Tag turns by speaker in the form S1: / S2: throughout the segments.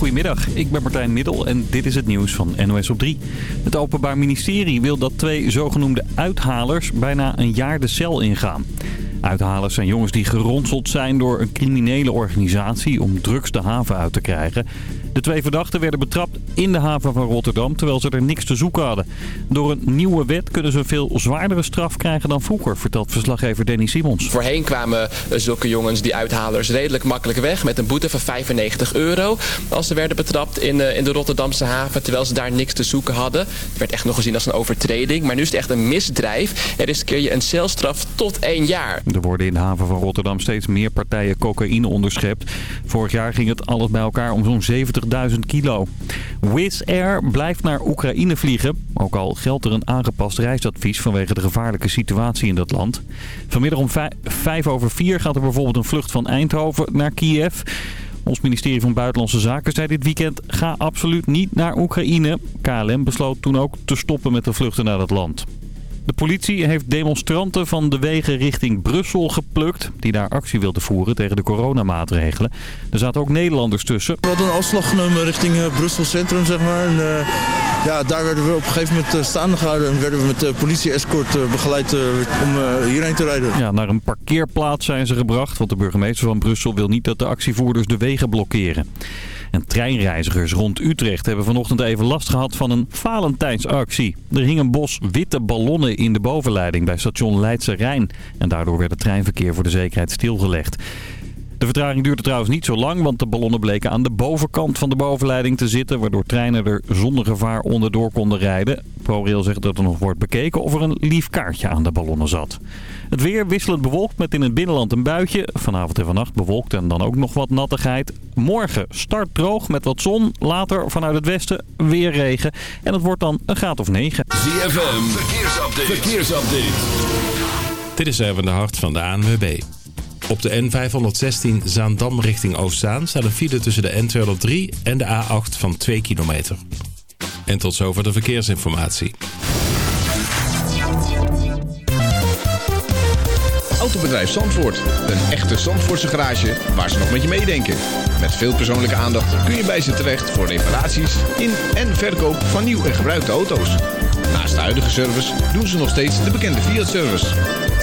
S1: Goedemiddag, ik ben Martijn Middel en dit is het nieuws van NOS op 3. Het Openbaar Ministerie wil dat twee zogenoemde uithalers bijna een jaar de cel ingaan. Uithalers zijn jongens die geronseld zijn door een criminele organisatie om drugs de haven uit te krijgen. De twee verdachten werden betrapt in de haven van Rotterdam terwijl ze er niks te zoeken hadden. Door een nieuwe wet kunnen ze een veel zwaardere straf krijgen dan vroeger, vertelt verslaggever Danny Simons.
S2: Voorheen kwamen zulke jongens, die uithalers, redelijk makkelijk weg met een boete van 95 euro. Als ze werden betrapt in, in de Rotterdamse haven terwijl ze daar niks te zoeken hadden. Het werd echt nog gezien als een overtreding, maar nu is het echt een misdrijf. Er riskeer je een celstraf tot één jaar.
S1: Er worden in de haven van Rotterdam steeds meer partijen cocaïne onderschept. Vorig jaar ging het alles bij elkaar om zo'n 70.000 kilo. Wizz Air blijft naar Oekraïne vliegen. Ook al geldt er een aangepast reisadvies vanwege de gevaarlijke situatie in dat land. Vanmiddag om vijf over vier gaat er bijvoorbeeld een vlucht van Eindhoven naar Kiev. Ons ministerie van Buitenlandse Zaken zei dit weekend... ga absoluut niet naar Oekraïne. KLM besloot toen ook te stoppen met de vluchten naar dat land. De politie heeft demonstranten van de wegen richting Brussel geplukt... die daar actie wilden voeren tegen de coronamaatregelen. Er zaten ook Nederlanders tussen.
S3: We hadden een afslag genomen richting uh, Brussel Centrum, zeg maar. En, uh, ja, daar werden we op een gegeven moment uh, staande gehouden... en werden we met de politie-escort begeleid om hierheen te rijden.
S1: Ja, naar een parkeerplaats zijn ze gebracht... want de burgemeester van Brussel wil niet dat de actievoerders de wegen blokkeren. En treinreizigers rond Utrecht hebben vanochtend even last gehad van een Valentijnsactie. Er hing een bos witte ballonnen in de bovenleiding bij station Leidse Rijn. En daardoor werd het treinverkeer voor de zekerheid stilgelegd. De vertraging duurde trouwens niet zo lang, want de ballonnen bleken aan de bovenkant van de bovenleiding te zitten, waardoor treinen er zonder gevaar onderdoor konden rijden. ProRail zegt dat er nog wordt bekeken of er een lief kaartje aan de ballonnen zat. Het weer wisselend bewolkt met in het binnenland een buitje. Vanavond en vannacht bewolkt en dan ook nog wat nattigheid. Morgen start droog met wat zon. Later vanuit het westen weer regen. En het wordt dan een graad of 9.
S4: ZFM, verkeersupdate. verkeersupdate.
S5: Dit is even de hart van de ANWB. Op de N516 Zaandam richting Oostzaan staat een file tussen de N203 en de A8 van 2 kilometer. En tot zover de verkeersinformatie.
S6: Autobedrijf Zandvoort. Een echte Zandvoortse garage waar ze nog met je meedenken. Met veel persoonlijke aandacht kun je bij ze terecht voor reparaties in en verkoop van nieuw en gebruikte auto's. Naast de huidige service doen ze nog steeds de bekende Fiat-service.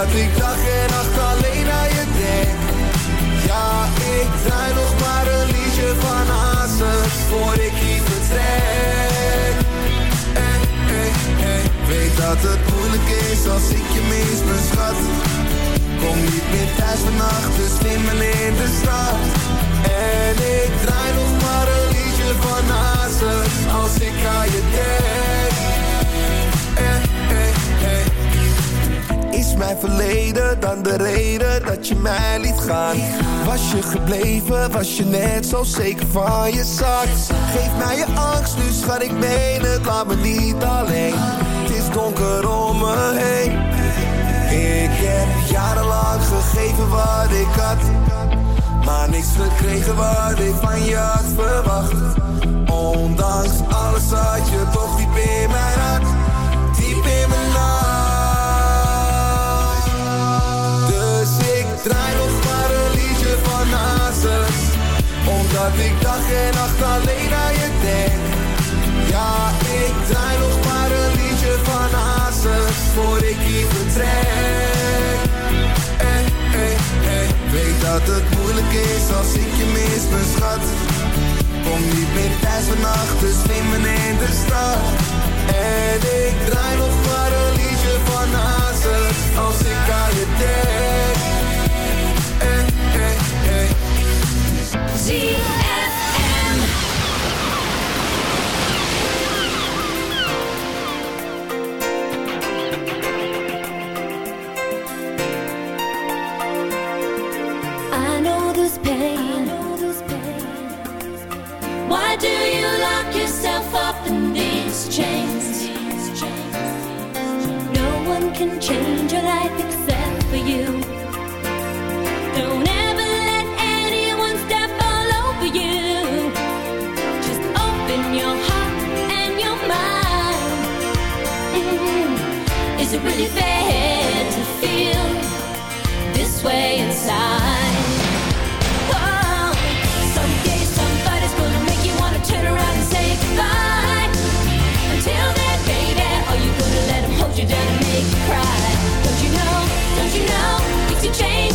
S7: Omdat ik dag en nacht alleen aan je denk. Ja, ik draai nog maar een liedje van Hazes Voor ik hier vertrek. Eh, eh, eh. Weet dat het moeilijk is als ik je mis, mijn schat. Kom niet meer thuis vannacht, dus slimmel in de stad. En ik draai nog maar een liedje van Hazes Als ik aan je denk mijn verleden dan de reden dat je mij liet gaan? Was je gebleven, was je net zo zeker van je zak? Geef mij je angst, nu schat ik meen het, laat me niet alleen Het is donker om me heen ik heb jarenlang gegeven wat ik had Maar niks gekregen wat ik van je had verwacht Ondanks alles had je toch diep in mijn hart Omdat ik dag en nacht alleen aan je denk. Ja, ik draai nog maar een liedje van Hazes Voor ik hier vertrek. Eh, eh, eh. Weet dat het moeilijk is als ik je mis, mijn schat Kom niet meer thuis vannacht, dus neem in de stad. En ik draai nog maar een liedje van Hazes Als ik aan je denk
S8: can change your life except for you.
S9: Don't really to feel this way inside? Oh, Whoa. Someday somebody's gonna make you wanna turn around and say goodbye. Until then, baby, are you gonna hold you down and make you cry? Don't you know? Don't you know? Change,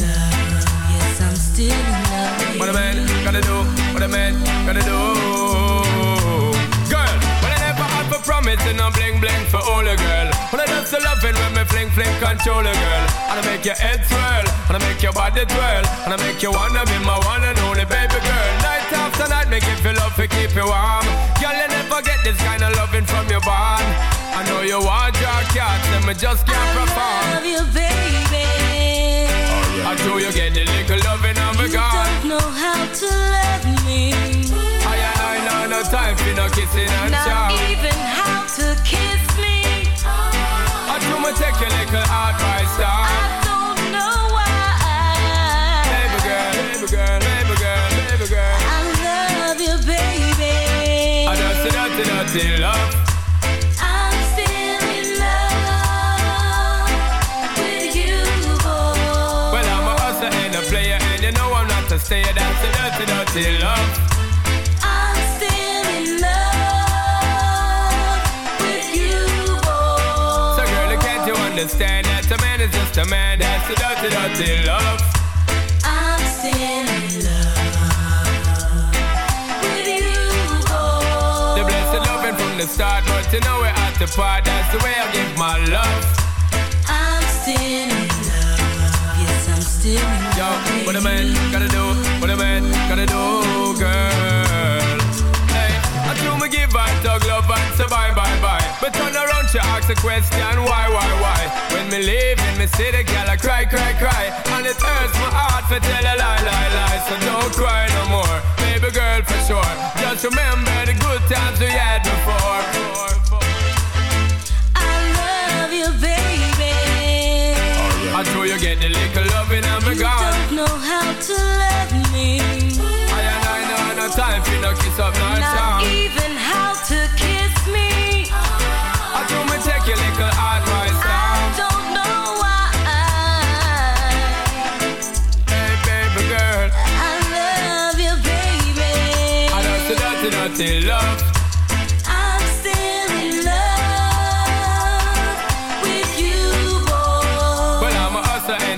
S10: When I dance the loving when me fling fling control a girl. And I make your head swirl, and I make your body twirl, and I make you wanna be my one and only baby girl. Night after night, make you feel love to keep you warm. Girl, you never get this kind of loving from your bond. I know you want your cat, and me just can't perform.
S9: I Love you, baby.
S10: Oh, I do you get the little loving of a
S9: You
S10: God.
S9: don't know how to love me.
S10: I I know no time for no kissing and
S9: Not
S10: chow.
S9: even how to kiss
S10: do me take your little advice down.
S9: I don't know why.
S10: Baby girl, baby girl, baby girl, baby girl.
S9: I love you, baby.
S10: I just a dirty, dirty love.
S9: I'm still in love with you, boy.
S10: Well, I'm a hustler and a player, and you know I'm not a stayer. That's a dirty, dirty love. Understand that a man is just a man? That's a dirty, dirty love.
S9: I'm still in love with you, boy.
S10: The blessed loving from the start, but you know we're at the part. That's the way I give my love.
S9: I'm still in love. Yes, I'm still in love.
S10: Yo, what a man gotta do, what a man gotta do, girl. Hey, I do me give her tug love and say bye, bye, bye. But turn around, she ask a question, why, why, why? When me leave in me city, girl, I cry, cry, cry. And it hurts my heart to tell a lie, lie, lie. So don't cry no more, baby girl, for sure. Just remember the good times we had before.
S9: I love you, baby.
S10: I know you get the little loving and me
S9: You don't know how to love me.
S10: I and I know no time for no kiss up, no
S9: Not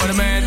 S10: What a man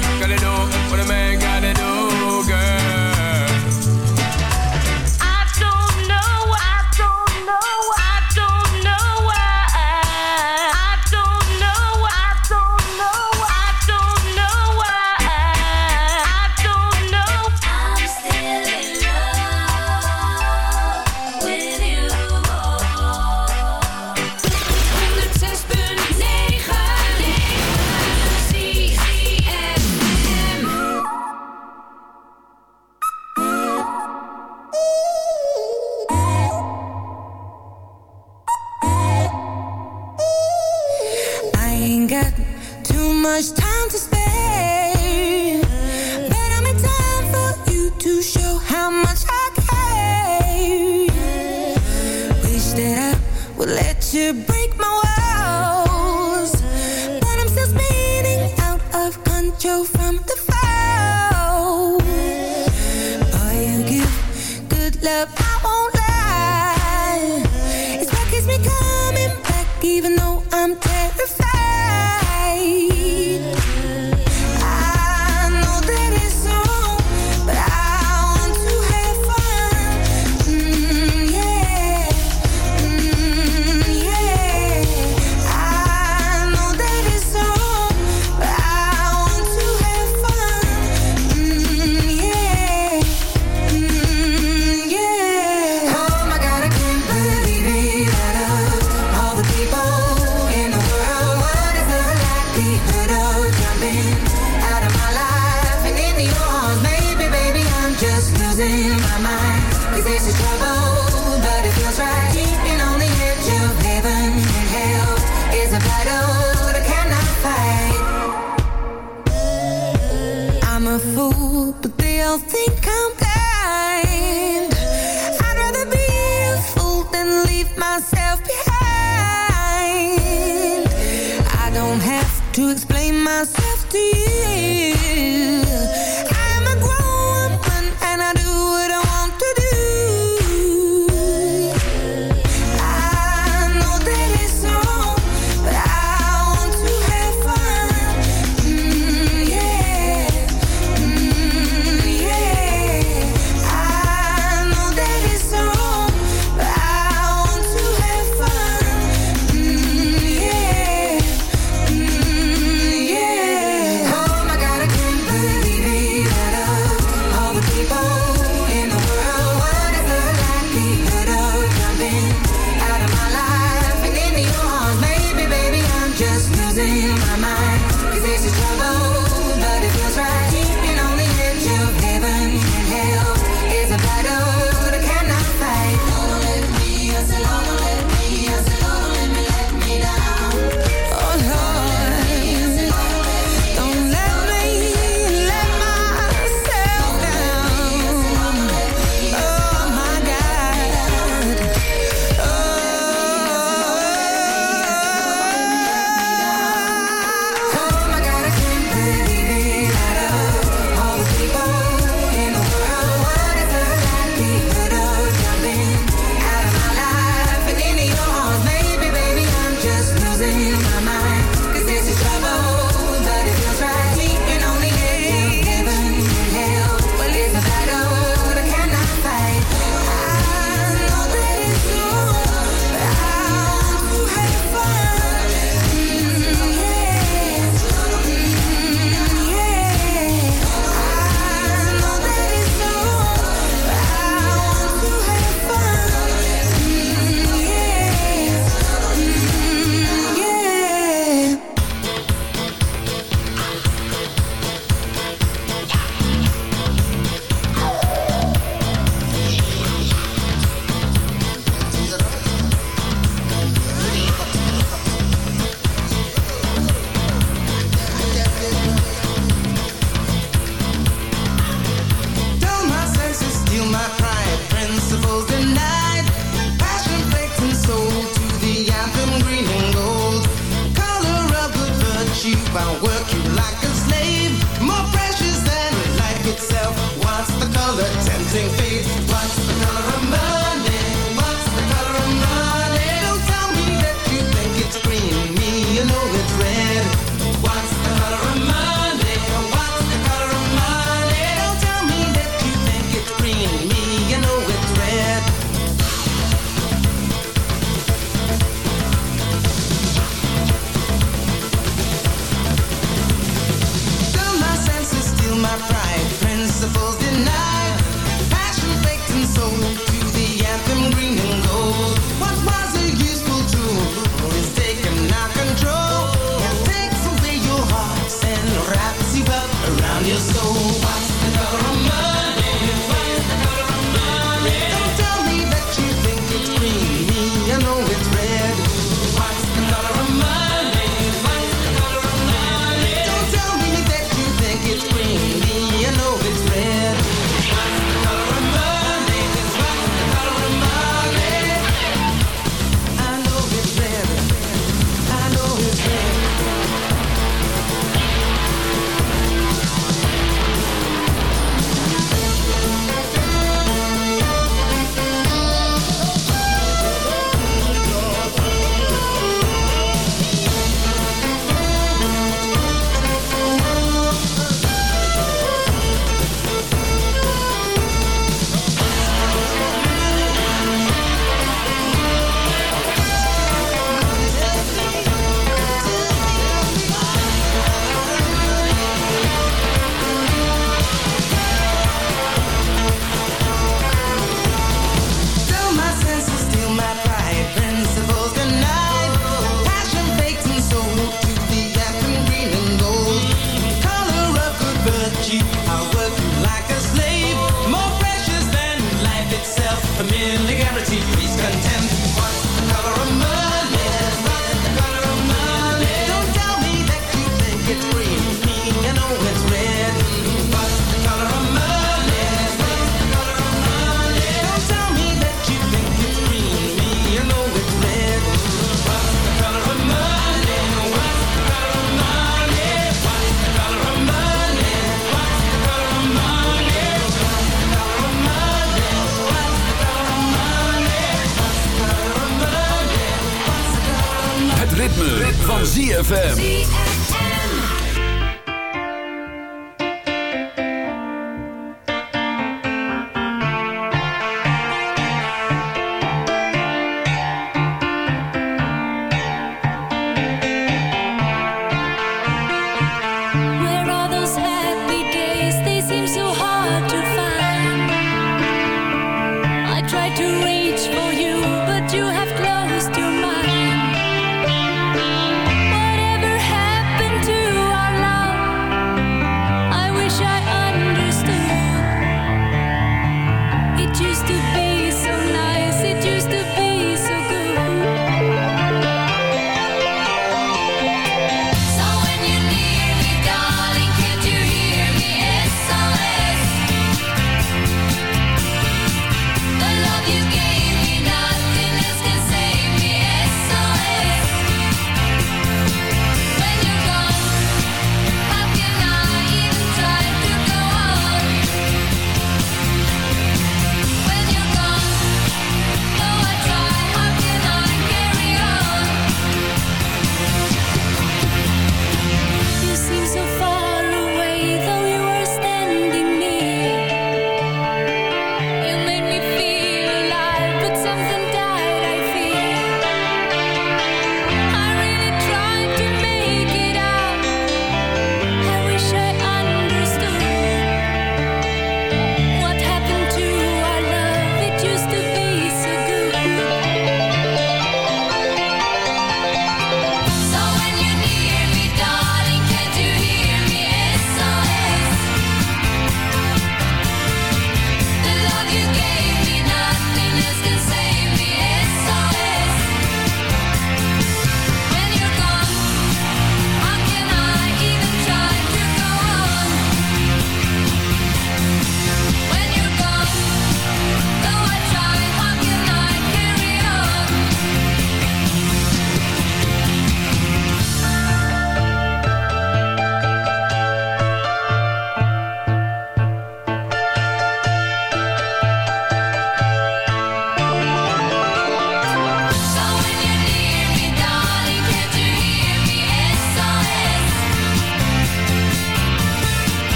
S9: things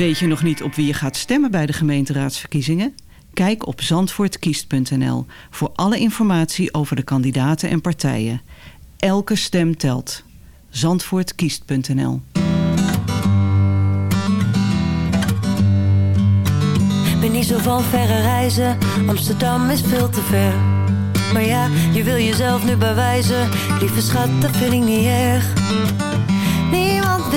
S11: Weet je nog niet op wie je gaat stemmen bij de gemeenteraadsverkiezingen? Kijk op zandvoortkiest.nl voor alle informatie over de kandidaten en partijen. Elke stem telt. Zandvoortkiest.nl
S12: Ben niet zo van verre reizen, Amsterdam is veel te ver. Maar ja, je wil jezelf nu bewijzen, lieve schat, dat vind ik niet erg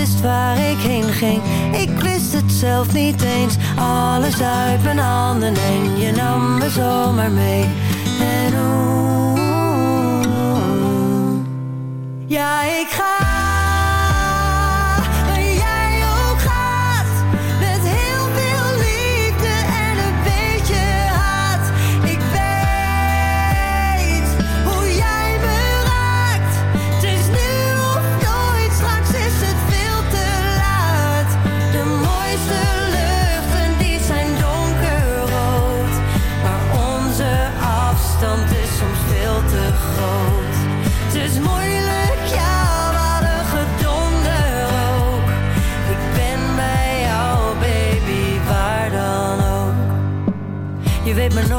S12: wist waar ik heen ging. Ik wist het zelf niet eens. Alles uit mijn handen en je nam me zomaar mee. En oeh, ja ik ga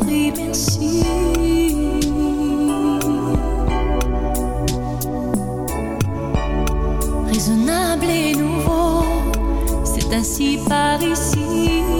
S9: prie, merci. Raisonnable et nouveau, c'est ainsi par ici.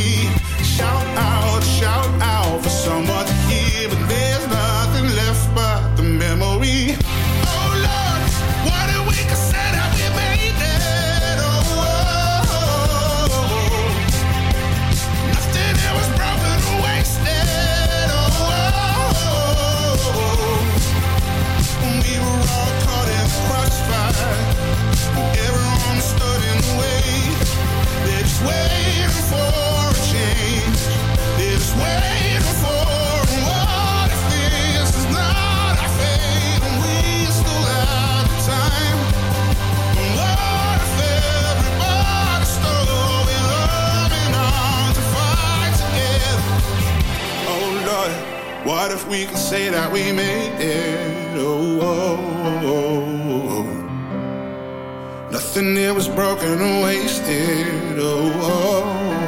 S13: What if we could say that we made it? Oh, oh, oh, oh. oh, oh. nothing here was broken or wasted. oh.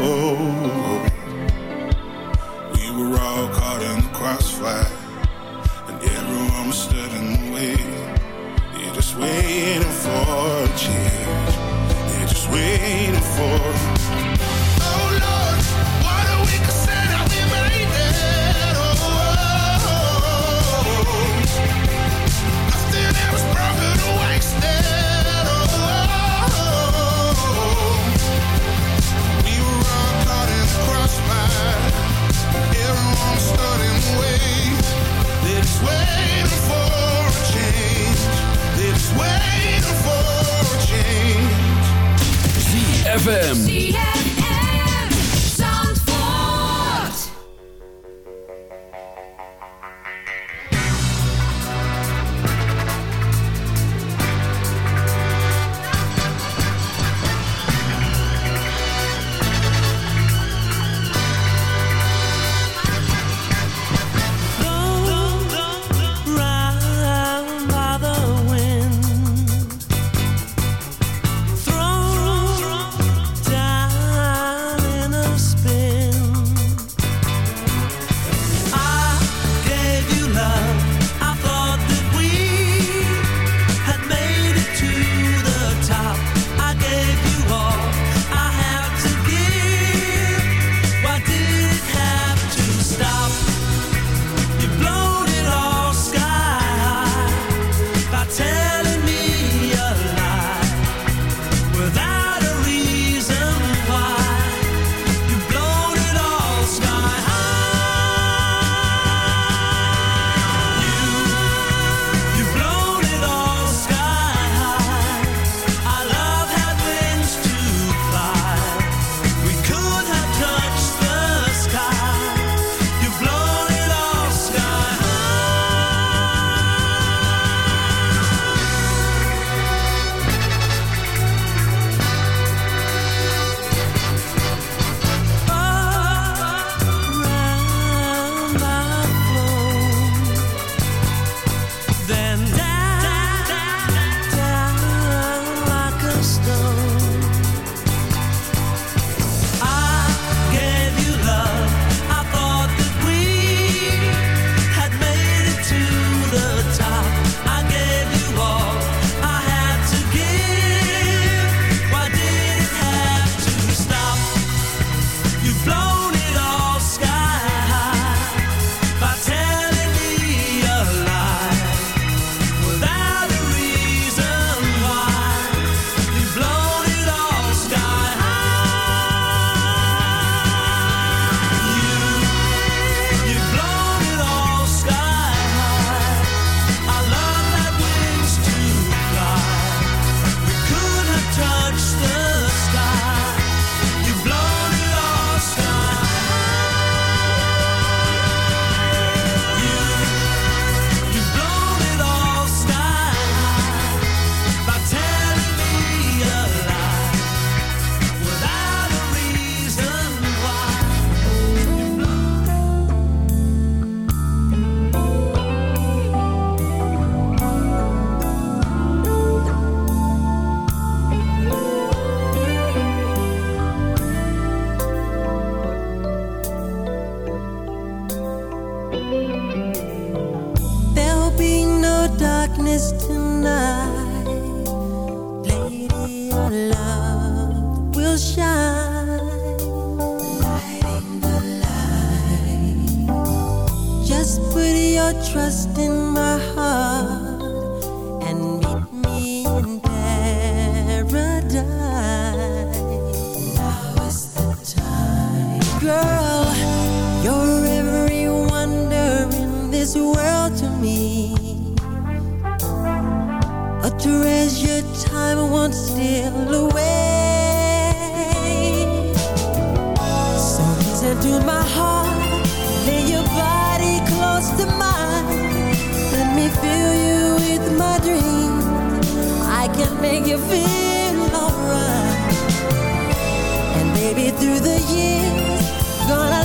S13: oh
S14: FM. To raise your time won't steal away. So my heart Lay your body close to mine. Let me fill you with my dreams. I can make you feel alright. And maybe through the years Gonna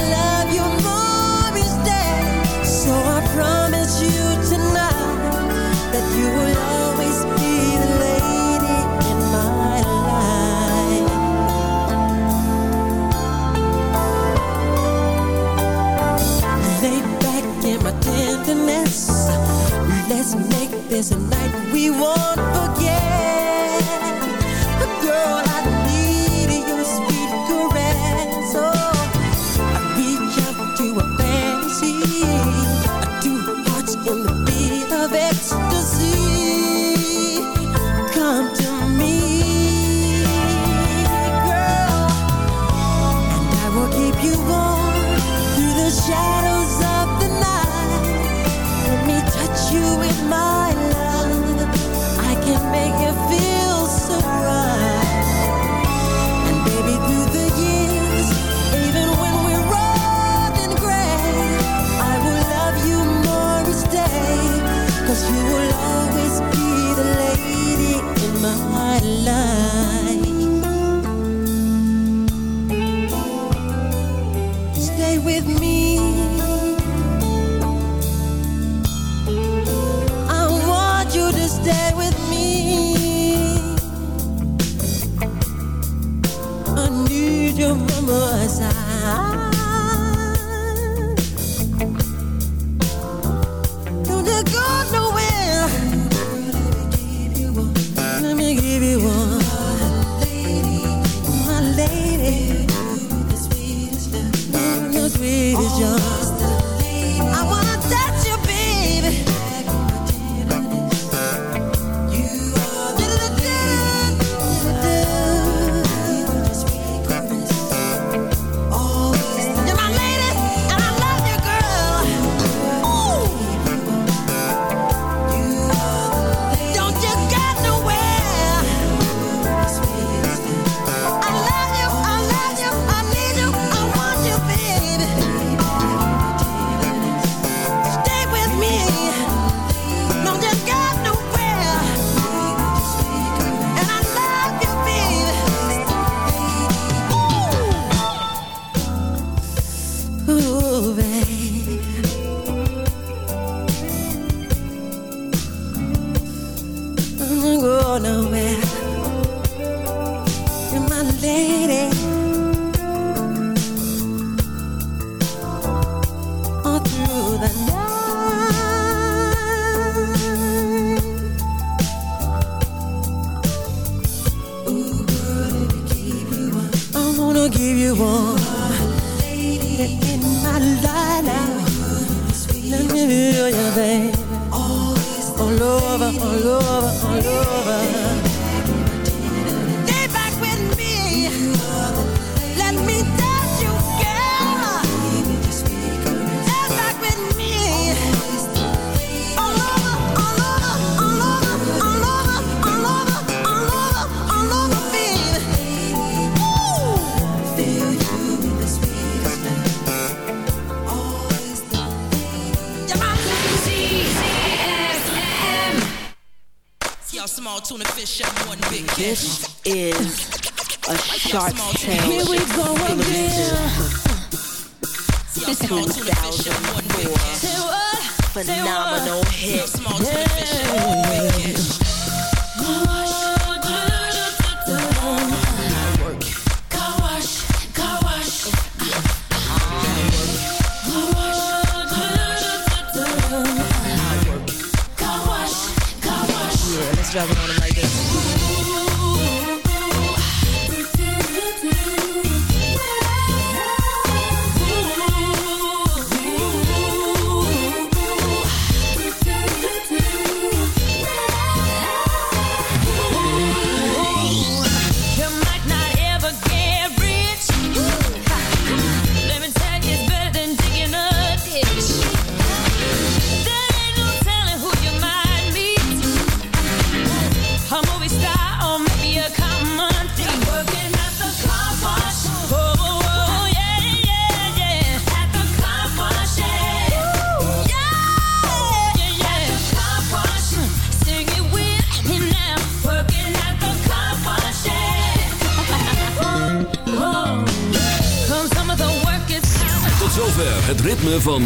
S14: is the light we want
S15: fish and one big
S9: This is a shark tale.
S15: Here we go again.
S9: phenomenal hit. Yeah.